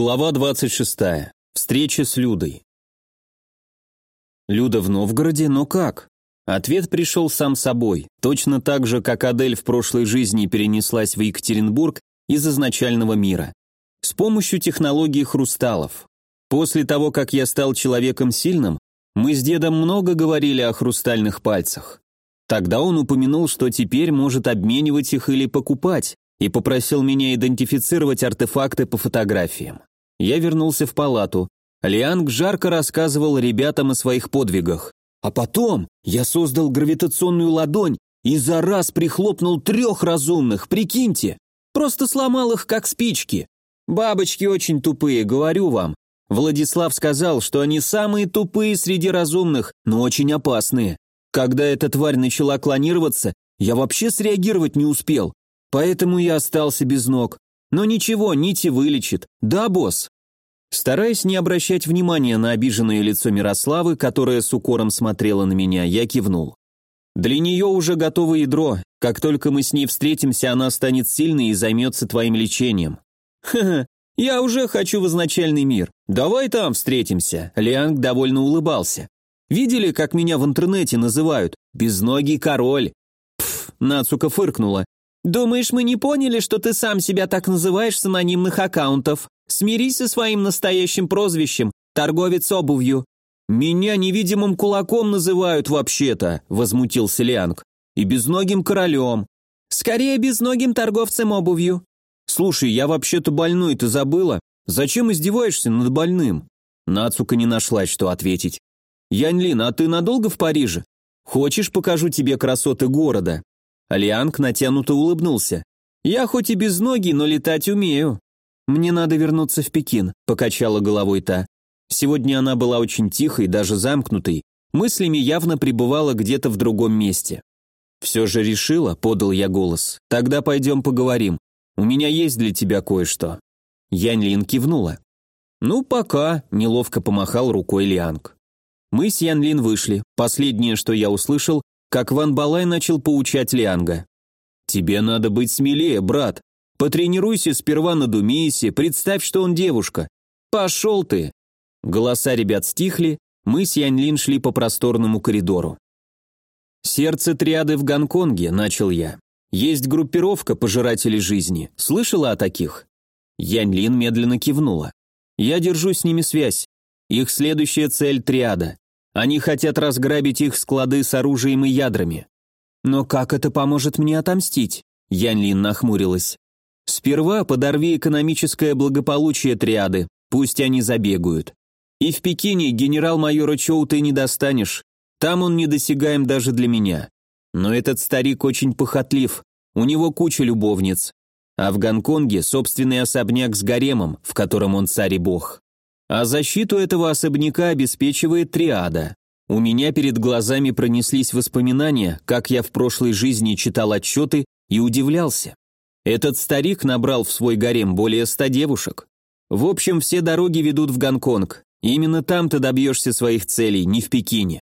Глава 26. Встреча с Людой. Люда в Новгороде, но как? Ответ пришел сам собой, точно так же, как Адель в прошлой жизни перенеслась в Екатеринбург из изначального мира. С помощью технологии хрусталов. После того, как я стал человеком сильным, мы с дедом много говорили о хрустальных пальцах. Тогда он упомянул, что теперь может обменивать их или покупать, и попросил меня идентифицировать артефакты по фотографиям. Я вернулся в палату. Лианг жарко рассказывал ребятам о своих подвигах. А потом я создал гравитационную ладонь и за раз прихлопнул трех разумных, прикиньте. Просто сломал их, как спички. Бабочки очень тупые, говорю вам. Владислав сказал, что они самые тупые среди разумных, но очень опасные. Когда эта тварь начала клонироваться, я вообще среагировать не успел. Поэтому я остался без ног. Но ничего, нити вылечит. Да, босс?» Стараясь не обращать внимания на обиженное лицо Мирославы, которая с укором смотрела на меня, я кивнул. «Для нее уже готово ядро. Как только мы с ней встретимся, она станет сильной и займется твоим лечением». «Ха-ха, я уже хочу в изначальный мир. Давай там встретимся», — Лианг довольно улыбался. «Видели, как меня в интернете называют? Безногий король». Пф, Нацука фыркнула. «Думаешь, мы не поняли, что ты сам себя так называешь с анонимных аккаунтов? Смирись со своим настоящим прозвищем, торговец обувью». «Меня невидимым кулаком называют вообще-то», — возмутился Лианг. «И безногим королем». «Скорее безногим торговцем обувью». «Слушай, я вообще-то больной, ты забыла? Зачем издеваешься над больным?» Нацука не нашлась, что ответить. «Яньлин, а ты надолго в Париже? Хочешь, покажу тебе красоты города?» Алианг натянуто улыбнулся. «Я хоть и без ноги, но летать умею». «Мне надо вернуться в Пекин», — покачала головой та. Сегодня она была очень тихой, даже замкнутой, мыслями явно пребывала где-то в другом месте. «Все же решила», — подал я голос. «Тогда пойдем поговорим. У меня есть для тебя кое-что». Янь Лин кивнула. «Ну, пока», — неловко помахал рукой Лианг. Мы с Ян Лин вышли. Последнее, что я услышал, как Ван Балай начал поучать Лианга. «Тебе надо быть смелее, брат. Потренируйся сперва на Думиесе, представь, что он девушка. Пошел ты!» Голоса ребят стихли, мы с Яньлин шли по просторному коридору. «Сердце триады в Гонконге», — начал я. «Есть группировка пожирателей жизни. Слышала о таких?» Яньлин медленно кивнула. «Я держу с ними связь. Их следующая цель — триада. Они хотят разграбить их склады с оружием и ядрами. Но как это поможет мне отомстить? Ян Лин нахмурилась. Сперва подорви экономическое благополучие триады, пусть они забегают. И в Пекине генерал-майора Чоу ты не достанешь, там он недосягаем даже для меня. Но этот старик очень похотлив, у него куча любовниц. А в Гонконге собственный особняк с гаремом, в котором он царь и бог. А защиту этого особняка обеспечивает триада. У меня перед глазами пронеслись воспоминания, как я в прошлой жизни читал отчеты и удивлялся. Этот старик набрал в свой гарем более ста девушек. В общем, все дороги ведут в Гонконг. Именно там ты добьешься своих целей, не в Пекине.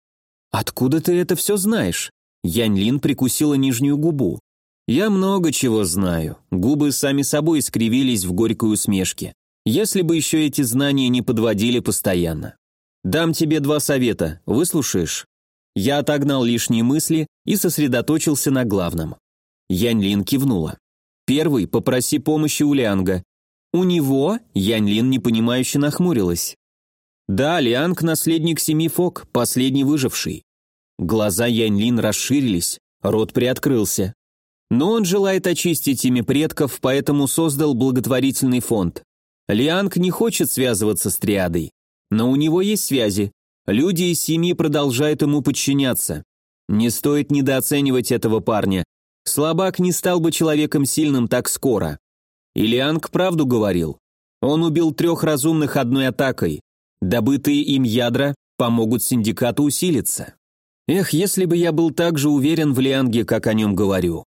Откуда ты это все знаешь? Янь Лин прикусила нижнюю губу. Я много чего знаю. Губы сами собой скривились в горькой усмешке. Если бы еще эти знания не подводили постоянно. Дам тебе два совета, выслушаешь? Я отогнал лишние мысли и сосредоточился на главном. Янь Лин кивнула. Первый, попроси помощи у Лианга. У него? Янь Лин непонимающе нахмурилась. Да, Лианг – наследник семи Фок, последний выживший. Глаза Янь Лин расширились, рот приоткрылся. Но он желает очистить ими предков, поэтому создал благотворительный фонд. Лианг не хочет связываться с триадой, но у него есть связи. Люди из семьи продолжают ему подчиняться. Не стоит недооценивать этого парня. Слабак не стал бы человеком сильным так скоро. И Лианг правду говорил. Он убил трех разумных одной атакой. Добытые им ядра помогут синдикату усилиться. Эх, если бы я был так же уверен в Лианге, как о нем говорю.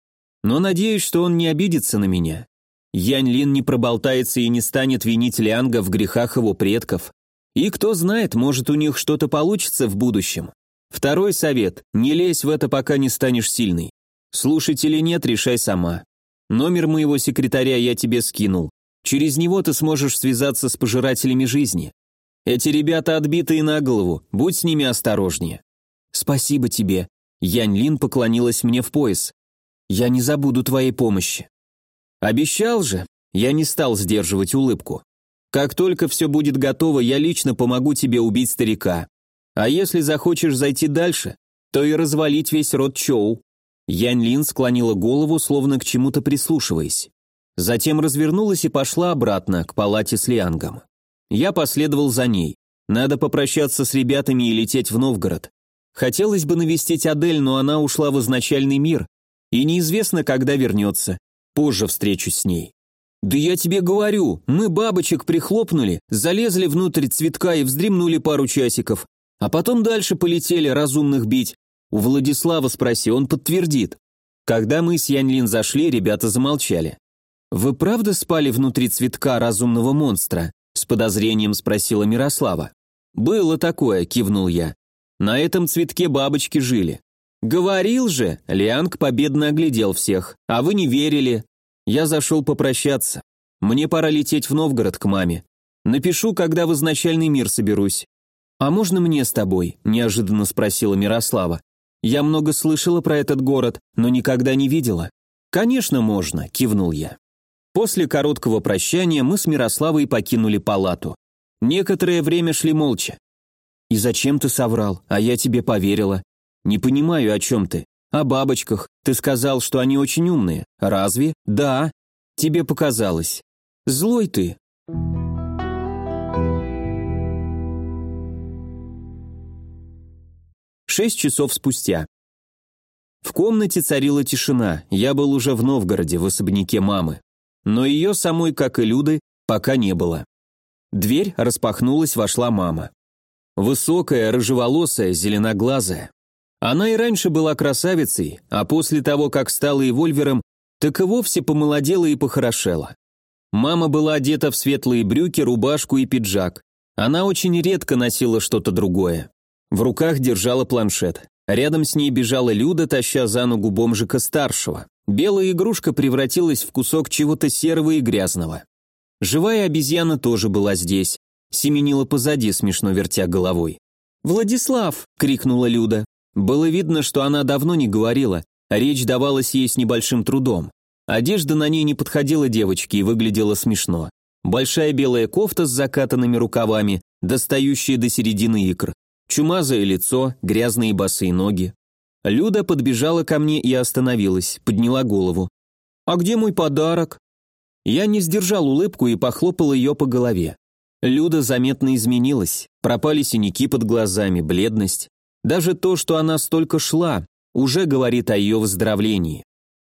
Но надеюсь, что он не обидится на меня. Янь Лин не проболтается и не станет винить Лианга в грехах его предков. И кто знает, может у них что-то получится в будущем. Второй совет – не лезь в это, пока не станешь сильной. Слушать или нет, решай сама. Номер моего секретаря я тебе скинул. Через него ты сможешь связаться с пожирателями жизни. Эти ребята отбитые на голову, будь с ними осторожнее». «Спасибо тебе», — Янь Лин поклонилась мне в пояс. «Я не забуду твоей помощи». «Обещал же», — я не стал сдерживать улыбку. «Как только все будет готово, я лично помогу тебе убить старика. А если захочешь зайти дальше, то и развалить весь род Чоу». Янь Лин склонила голову, словно к чему-то прислушиваясь. Затем развернулась и пошла обратно, к палате с Лиангом. Я последовал за ней. Надо попрощаться с ребятами и лететь в Новгород. Хотелось бы навестить Адель, но она ушла в изначальный мир, и неизвестно, когда вернется. Позже встречусь с ней. «Да я тебе говорю, мы бабочек прихлопнули, залезли внутрь цветка и вздремнули пару часиков, а потом дальше полетели разумных бить. У Владислава спроси, он подтвердит». Когда мы с Яньлин зашли, ребята замолчали. «Вы правда спали внутри цветка разумного монстра?» С подозрением спросила Мирослава. «Было такое», — кивнул я. «На этом цветке бабочки жили». «Говорил же!» — Лианг победно оглядел всех. «А вы не верили?» Я зашел попрощаться. Мне пора лететь в Новгород к маме. Напишу, когда в изначальный мир соберусь. «А можно мне с тобой?» – неожиданно спросила Мирослава. «Я много слышала про этот город, но никогда не видела». «Конечно, можно», – кивнул я. После короткого прощания мы с Мирославой покинули палату. Некоторое время шли молча. «И зачем ты соврал? А я тебе поверила. Не понимаю, о чем ты. О бабочках. Ты сказал, что они очень умные. Разве? Да. Тебе показалось. Злой ты». Шесть часов спустя. В комнате царила тишина. Я был уже в Новгороде, в особняке мамы но ее самой, как и Люды, пока не было. Дверь распахнулась, вошла мама. Высокая, рыжеволосая, зеленоглазая. Она и раньше была красавицей, а после того, как стала эвольвером, так и вовсе помолодела и похорошела. Мама была одета в светлые брюки, рубашку и пиджак. Она очень редко носила что-то другое. В руках держала планшет. Рядом с ней бежала Люда, таща за ногу бомжика-старшего. Белая игрушка превратилась в кусок чего-то серого и грязного. Живая обезьяна тоже была здесь, семенила позади, смешно вертя головой. «Владислав!» — крикнула Люда. Было видно, что она давно не говорила, а речь давалась ей с небольшим трудом. Одежда на ней не подходила девочке и выглядела смешно. Большая белая кофта с закатанными рукавами, достающая до середины икр. Чумазое лицо, грязные босые ноги. Люда подбежала ко мне и остановилась, подняла голову. «А где мой подарок?» Я не сдержал улыбку и похлопал ее по голове. Люда заметно изменилась, пропали синяки под глазами, бледность. Даже то, что она столько шла, уже говорит о ее выздоровлении.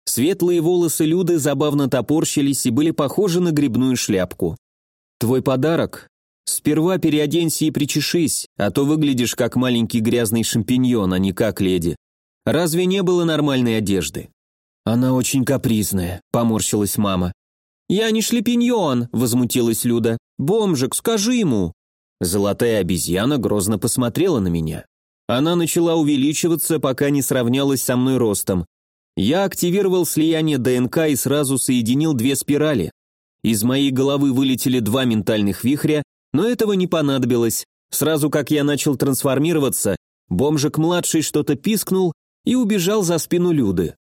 Светлые волосы Люды забавно топорщились и были похожи на грибную шляпку. «Твой подарок? Сперва переоденься и причешись, а то выглядишь как маленький грязный шампиньон, а не как леди. Разве не было нормальной одежды? Она очень капризная, поморщилась мама. Я не шлепиньон, возмутилась Люда. Бомжик, скажи ему. Золотая обезьяна грозно посмотрела на меня. Она начала увеличиваться, пока не сравнялась со мной ростом. Я активировал слияние ДНК и сразу соединил две спирали. Из моей головы вылетели два ментальных вихря, но этого не понадобилось. Сразу как я начал трансформироваться, бомжик-младший что-то пискнул, и убежал за спину Люды.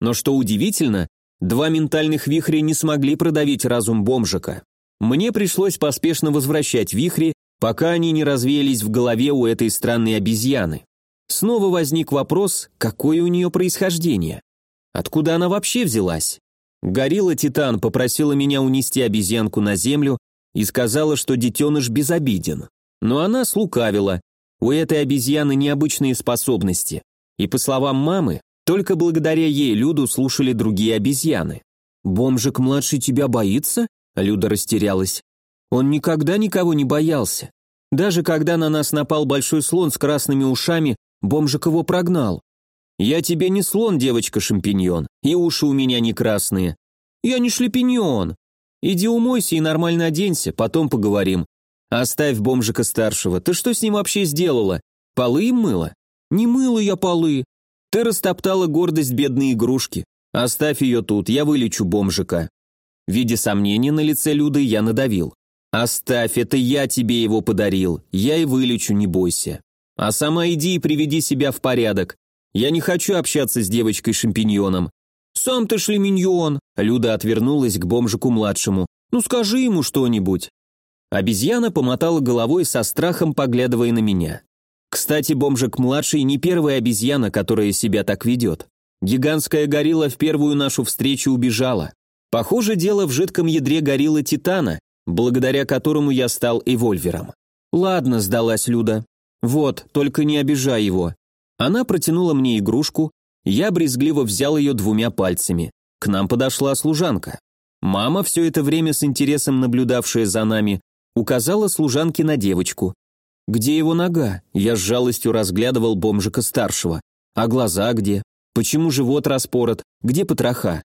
Но что удивительно, два ментальных вихря не смогли продавить разум бомжика. Мне пришлось поспешно возвращать вихри, пока они не развеялись в голове у этой странной обезьяны. Снова возник вопрос, какое у нее происхождение? Откуда она вообще взялась? Горилла Титан попросила меня унести обезьянку на землю и сказала, что детеныш безобиден. Но она слукавила. У этой обезьяны необычные способности. И по словам мамы, только благодаря ей Люду слушали другие обезьяны. «Бомжик-младший тебя боится?» Люда растерялась. «Он никогда никого не боялся. Даже когда на нас напал большой слон с красными ушами, бомжик его прогнал. Я тебе не слон, девочка-шампиньон, и уши у меня не красные. Я не шлепиньон. Иди умойся и нормально оденься, потом поговорим. Оставь бомжика старшего, ты что с ним вообще сделала? Полы им мыла? Не мыла я полы. Ты растоптала гордость бедной игрушки. Оставь ее тут, я вылечу бомжика. Видя сомнения на лице Люды, я надавил. «Оставь, это я тебе его подарил. Я и вылечу, не бойся. А сама иди и приведи себя в порядок. Я не хочу общаться с девочкой-шампиньоном». «Сам ты шлеминьон!» Люда отвернулась к бомжику-младшему. «Ну скажи ему что-нибудь». Обезьяна помотала головой со страхом, поглядывая на меня. Кстати, бомжик-младший не первая обезьяна, которая себя так ведет. Гигантская горилла в первую нашу встречу убежала. Похоже, дело в жидком ядре гориллы Титана, благодаря которому я стал эвольвером. «Ладно», — сдалась Люда. «Вот, только не обижай его». Она протянула мне игрушку, я брезгливо взял ее двумя пальцами. К нам подошла служанка. Мама, все это время с интересом наблюдавшая за нами, указала служанке на девочку. «Где его нога?» Я с жалостью разглядывал бомжика-старшего. «А глаза где? Почему живот распорот? Где потроха?»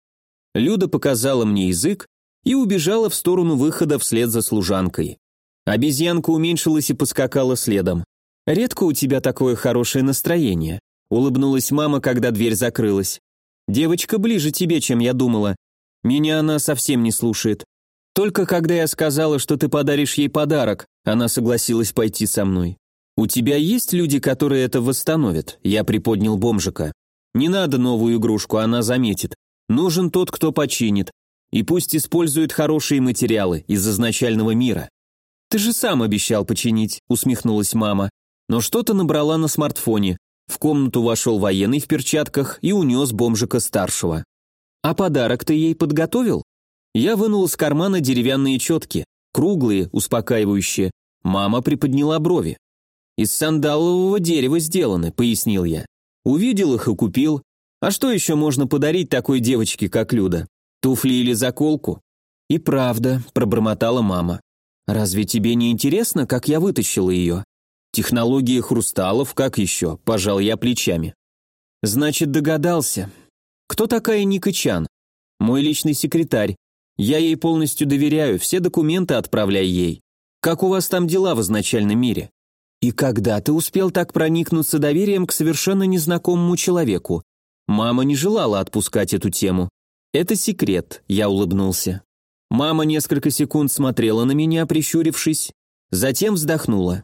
Люда показала мне язык и убежала в сторону выхода вслед за служанкой. Обезьянка уменьшилась и поскакала следом. «Редко у тебя такое хорошее настроение», — улыбнулась мама, когда дверь закрылась. «Девочка ближе тебе, чем я думала. Меня она совсем не слушает. Только когда я сказала, что ты подаришь ей подарок, она согласилась пойти со мной. У тебя есть люди, которые это восстановят? Я приподнял бомжика. Не надо новую игрушку, она заметит. Нужен тот, кто починит. И пусть использует хорошие материалы из изначального мира. Ты же сам обещал починить, усмехнулась мама. Но что-то набрала на смартфоне. В комнату вошел военный в перчатках и унес бомжика старшего. А подарок ты ей подготовил? Я вынул из кармана деревянные четки, круглые, успокаивающие. Мама приподняла брови. «Из сандалового дерева сделаны», — пояснил я. «Увидел их и купил. А что еще можно подарить такой девочке, как Люда? Туфли или заколку?» «И правда», — пробормотала мама. «Разве тебе не интересно, как я вытащила ее?» «Технологии хрусталов, как еще?» – пожал я плечами. «Значит, догадался. Кто такая Ника Чан?» «Мой личный секретарь. Я ей полностью доверяю, все документы отправляй ей. Как у вас там дела в изначальном мире? И когда ты успел так проникнуться доверием к совершенно незнакомому человеку? Мама не желала отпускать эту тему. Это секрет, я улыбнулся. Мама несколько секунд смотрела на меня, прищурившись, затем вздохнула.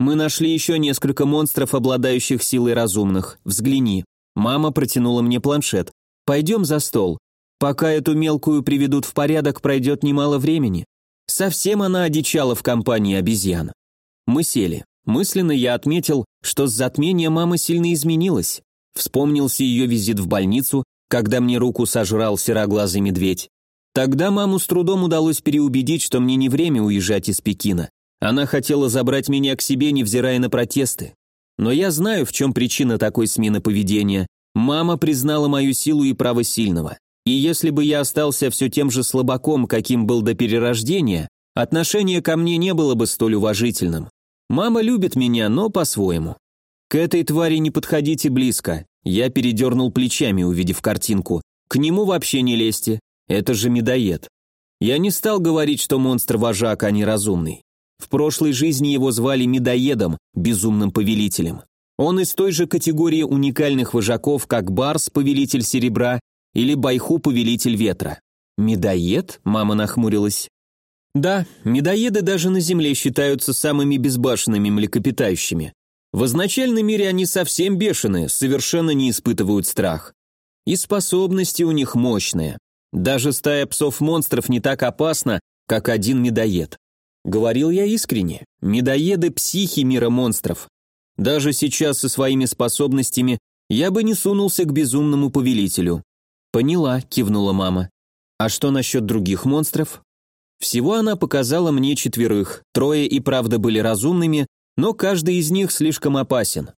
Мы нашли еще несколько монстров, обладающих силой разумных. Взгляни. Мама протянула мне планшет. Пойдем за стол. Пока эту мелкую приведут в порядок, пройдет немало времени. Совсем она одичала в компании обезьян. Мы сели. Мысленно я отметил, что с затмения мама сильно изменилась. Вспомнился ее визит в больницу, когда мне руку сожрал сероглазый медведь. Тогда маму с трудом удалось переубедить, что мне не время уезжать из Пекина. Она хотела забрать меня к себе, невзирая на протесты. Но я знаю, в чем причина такой смены поведения. Мама признала мою силу и право сильного. И если бы я остался все тем же слабаком, каким был до перерождения, отношение ко мне не было бы столь уважительным. Мама любит меня, но по-своему. К этой твари не подходите близко. Я передернул плечами, увидев картинку. К нему вообще не лезьте. Это же медоед. Я не стал говорить, что монстр вожак, а не разумный. В прошлой жизни его звали медоедом, безумным повелителем. Он из той же категории уникальных вожаков, как Барс, повелитель серебра, или Байху повелитель ветра. Медоед? Мама нахмурилась. Да, медоеды даже на Земле считаются самыми безбашенными млекопитающими. В изначальном мире они совсем бешеные, совершенно не испытывают страх. И способности у них мощные. Даже стая псов-монстров не так опасна, как один медоед. Говорил я искренне. Медоеды – психи мира монстров. Даже сейчас со своими способностями я бы не сунулся к безумному повелителю. «Поняла», — кивнула мама. «А что насчет других монстров?» Всего она показала мне четверых, трое и правда были разумными, но каждый из них слишком опасен.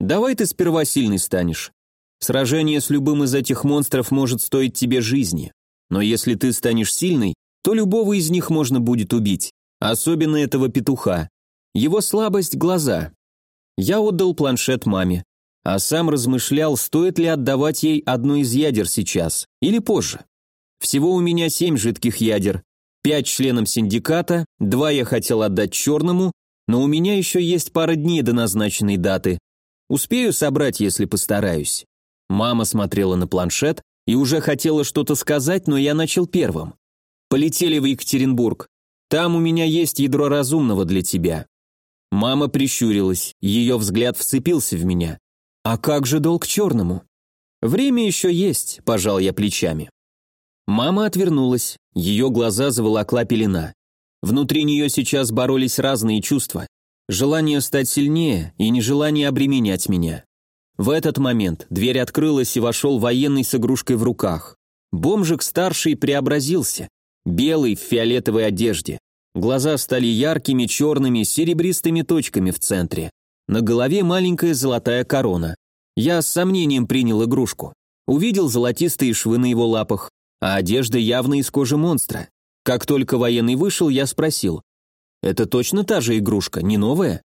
Давай ты сперва сильный станешь. Сражение с любым из этих монстров может стоить тебе жизни. Но если ты станешь сильный, то любого из них можно будет убить, особенно этого петуха. Его слабость – глаза. Я отдал планшет маме а сам размышлял, стоит ли отдавать ей одно из ядер сейчас или позже. Всего у меня семь жидких ядер, пять членам синдиката, два я хотел отдать черному, но у меня еще есть пара дней до назначенной даты. Успею собрать, если постараюсь. Мама смотрела на планшет и уже хотела что-то сказать, но я начал первым. Полетели в Екатеринбург. Там у меня есть ядро разумного для тебя». Мама прищурилась, ее взгляд вцепился в меня. «А как же долг черному?» «Время еще есть», – пожал я плечами. Мама отвернулась, ее глаза заволокла пелена. Внутри нее сейчас боролись разные чувства. Желание стать сильнее и нежелание обременять меня. В этот момент дверь открылась и вошел военный с игрушкой в руках. Бомжик старший преобразился. Белый в фиолетовой одежде. Глаза стали яркими, черными, серебристыми точками в центре. На голове маленькая золотая корона. Я с сомнением принял игрушку. Увидел золотистые швы на его лапах, а одежда явно из кожи монстра. Как только военный вышел, я спросил. «Это точно та же игрушка, не новая?»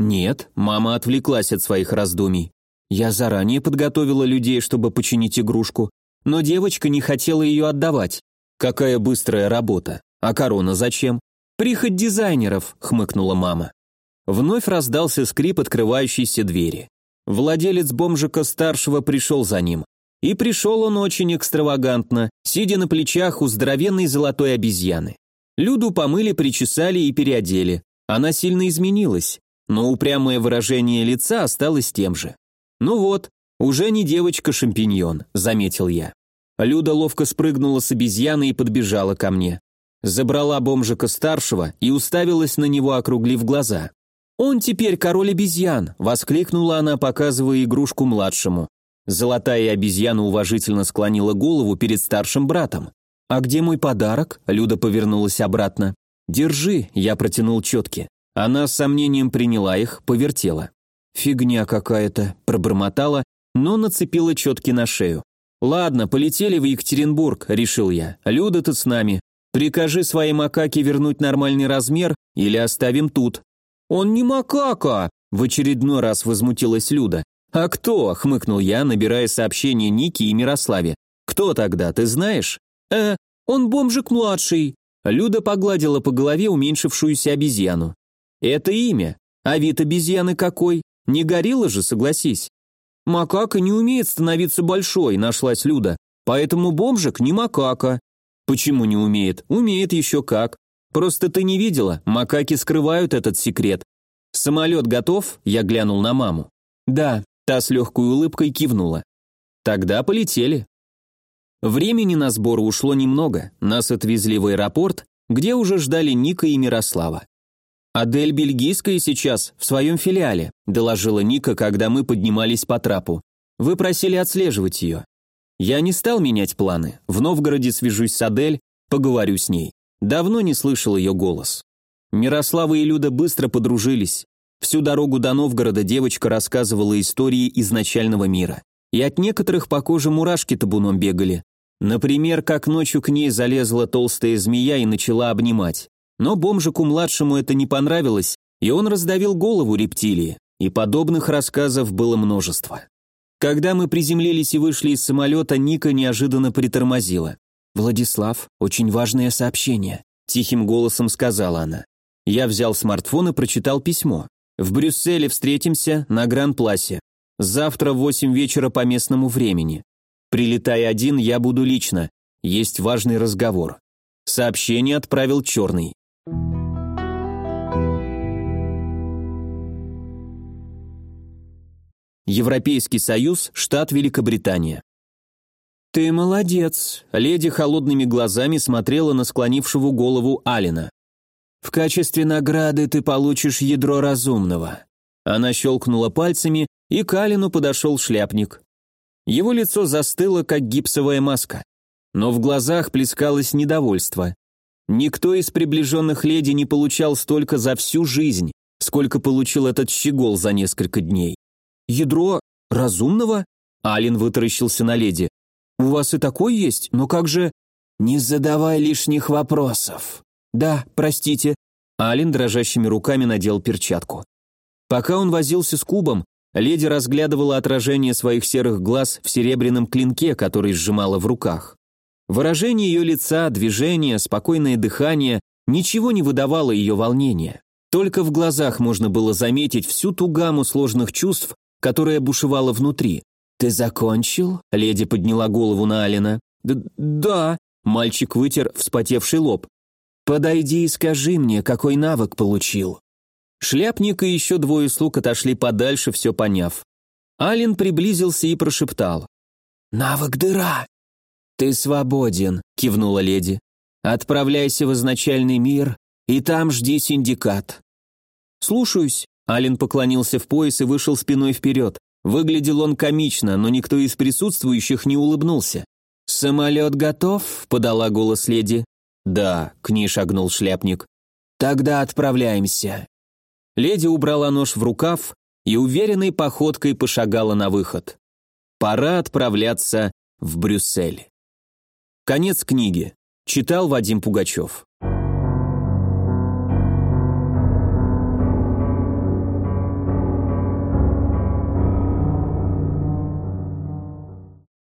«Нет», мама отвлеклась от своих раздумий. «Я заранее подготовила людей, чтобы починить игрушку, но девочка не хотела ее отдавать. Какая быстрая работа. А корона зачем?» «Прихоть дизайнеров», — хмыкнула мама. Вновь раздался скрип открывающейся двери. Владелец бомжика старшего пришел за ним. И пришел он очень экстравагантно, сидя на плечах у здоровенной золотой обезьяны. Люду помыли, причесали и переодели. Она сильно изменилась, но упрямое выражение лица осталось тем же. «Ну вот, уже не девочка-шампиньон», — заметил я. Люда ловко спрыгнула с обезьяны и подбежала ко мне. Забрала бомжика старшего и уставилась на него, округлив глаза. «Он теперь король обезьян!» – воскликнула она, показывая игрушку младшему. Золотая обезьяна уважительно склонила голову перед старшим братом. «А где мой подарок?» – Люда повернулась обратно. «Держи», – я протянул четки. Она с сомнением приняла их, повертела. «Фигня какая-то», – пробормотала, но нацепила четки на шею. «Ладно, полетели в Екатеринбург», – решил я. «Люда тут с нами. Прикажи своей макаке вернуть нормальный размер или оставим тут». «Он не макака!» – в очередной раз возмутилась Люда. «А кто?» – хмыкнул я, набирая сообщение Ники и Мирославе. «Кто тогда, ты знаешь?» «Э, он бомжик-младший». Люда погладила по голове уменьшившуюся обезьяну. «Это имя. А вид обезьяны какой? Не горилла же, согласись». «Макака не умеет становиться большой», – нашлась Люда. «Поэтому бомжик не макака». «Почему не умеет? Умеет еще как. Просто ты не видела, макаки скрывают этот секрет. Самолет готов?» Я глянул на маму. «Да», та с легкой улыбкой кивнула. «Тогда полетели». Времени на сбор ушло немного, нас отвезли в аэропорт, где уже ждали Ника и Мирослава. «Адель Бельгийская сейчас, в своем филиале», доложила Ника, когда мы поднимались по трапу. «Вы просили отслеживать ее». Я не стал менять планы. В Новгороде свяжусь с Адель, поговорю с ней. Давно не слышал ее голос. Мирослава и Люда быстро подружились. Всю дорогу до Новгорода девочка рассказывала истории изначального мира. И от некоторых по коже мурашки табуном бегали. Например, как ночью к ней залезла толстая змея и начала обнимать. Но бомжику-младшему это не понравилось, и он раздавил голову рептилии. И подобных рассказов было множество. Когда мы приземлились и вышли из самолета, Ника неожиданно притормозила. «Владислав, очень важное сообщение», – тихим голосом сказала она. Я взял смартфон и прочитал письмо. «В Брюсселе встретимся на Гран-Пласе. Завтра в восемь вечера по местному времени. Прилетай один, я буду лично. Есть важный разговор». Сообщение отправил Черный. Европейский Союз, штат Великобритания. «Ты молодец», — леди холодными глазами смотрела на склонившего голову Алина. «В качестве награды ты получишь ядро разумного». Она щелкнула пальцами, и к Алину подошел шляпник. Его лицо застыло, как гипсовая маска. Но в глазах плескалось недовольство. Никто из приближенных леди не получал столько за всю жизнь, сколько получил этот щегол за несколько дней. «Ядро разумного?» Алин вытаращился на леди. «У вас и такой есть, но как же...» «Не задавай лишних вопросов». «Да, простите». Алин дрожащими руками надел перчатку. Пока он возился с кубом, леди разглядывала отражение своих серых глаз в серебряном клинке, который сжимала в руках. Выражение ее лица, движение, спокойное дыхание ничего не выдавало ее волнения. Только в глазах можно было заметить всю ту гамму сложных чувств, которая бушевала внутри. «Ты закончил?» — леди подняла голову на Алина. «Да». Мальчик вытер вспотевший лоб. «Подойди и скажи мне, какой навык получил». Шляпник и еще двое слуг отошли подальше, все поняв. Ален приблизился и прошептал. «Навык дыра!» «Ты свободен», — кивнула леди. «Отправляйся в изначальный мир, и там жди синдикат». «Слушаюсь», — Ален поклонился в пояс и вышел спиной вперед. Выглядел он комично, но никто из присутствующих не улыбнулся. «Самолет готов?» — подала голос леди. «Да», — к ней шагнул шляпник. «Тогда отправляемся». Леди убрала нож в рукав и уверенной походкой пошагала на выход. Пора отправляться в Брюссель. Конец книги. Читал Вадим Пугачев.